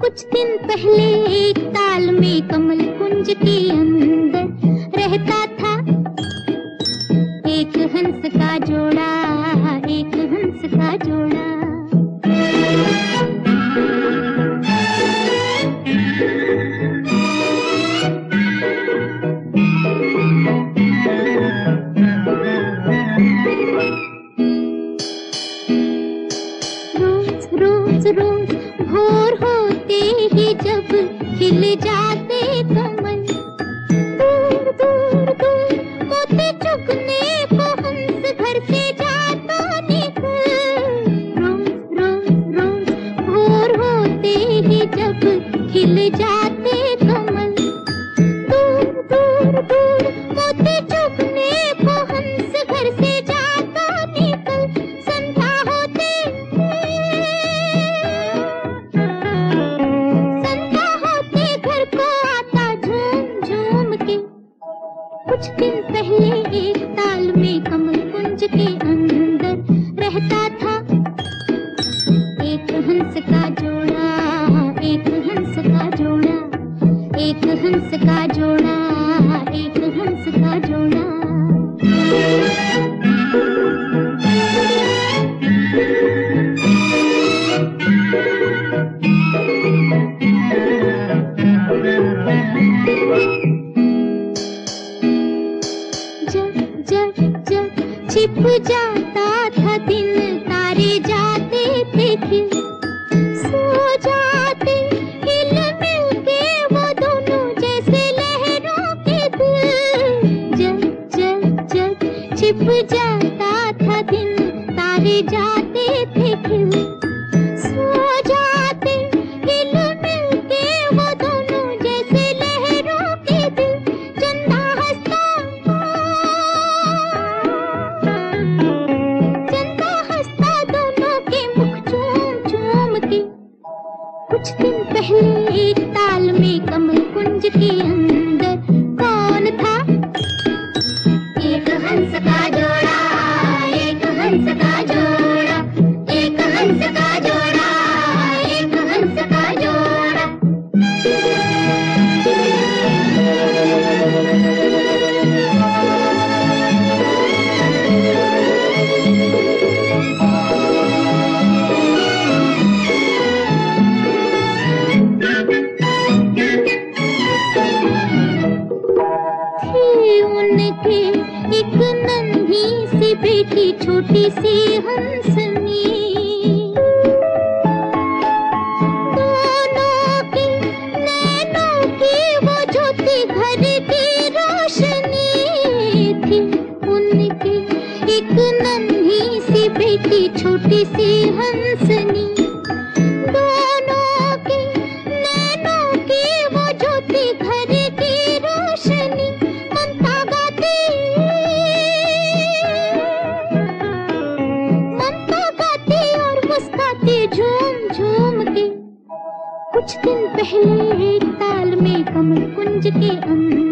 कुछ दिन पहले एक ताल में कमल कुंज के अंदर रोज भोर होते ही जब खिल जाते कमल। दूर दूर दूर चुगने को हंस घर से जाता निकल रोज रोज रोज भोर होते ही जब खिल जाते कमल। दूर दूर दूर के कुछ दिन पहले एक ताल में कमल कुंज के अंदर रहता था। छिप जाता था दिन तारे जाते थे खिल सो जाते, हिल मिल वो दोनों जैसे लहरों के दिल जब जब जब छिप जाता था दिन, तारे जाते थे खिल उनके एक नन्ही सी बेटी छोटी सी हंसनी। की रोशनी थी। उनकी एक नन्ही सी बेटी छोटी सी हंसनी। दोनों कुछ दिन पहले एक ताल में कमल कुंज के अंदर